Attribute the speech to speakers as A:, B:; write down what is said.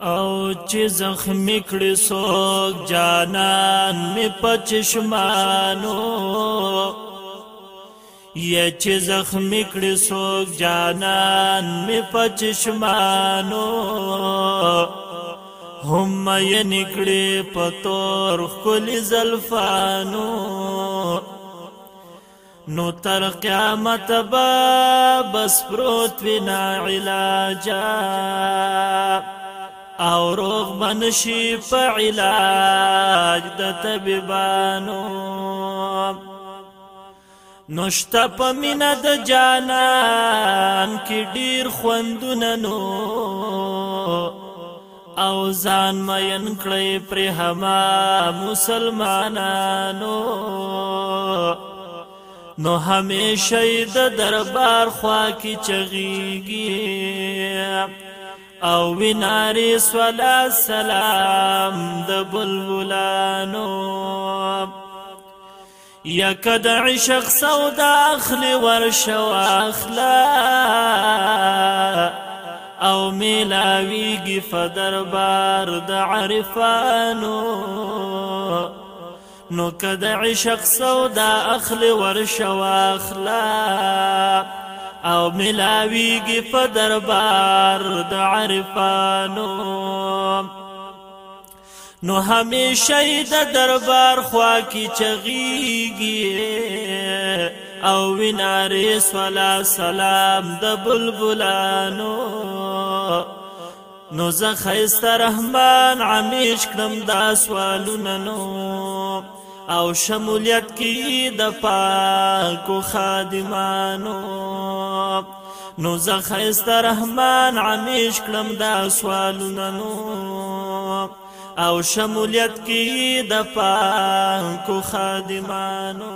A: او چې زخم کړي سوک جانان می پچشمانو یا چې زخم کړي سوک جانان می پچشمانو هم یې نکړي پتور خل زلفانو نو تر قیامت با بس پروت وینا علاجا او روغ منشي په علاج د طبيبانو نشته په مینا د جانان کې ډیر خوندونه نو او ځان مین کړی پر هما مسلمانانو نو همیشه د دربار خوا کې چغیږي او ویناری سولا سلام د بلبلانو یک د عشق سودا اخلی ورشو اخلا او میلاویگی فدربار د عرفانو نو کد عشق سودا اخلی ورشو اخلا او ملاویږي په دربار د عارفانو نو همیشه د دربار خوا کی چغیږي او ویناره صلا سلام د بلبلانو نو زه خیست رحمان عمیش کړم دا سوالونه نو او شمولیت کې د پاکو خادمانو نو زه ښایسته رحمان عمیش کړم دا سوالونه نو او شمولیت کې د پاکو خادمانو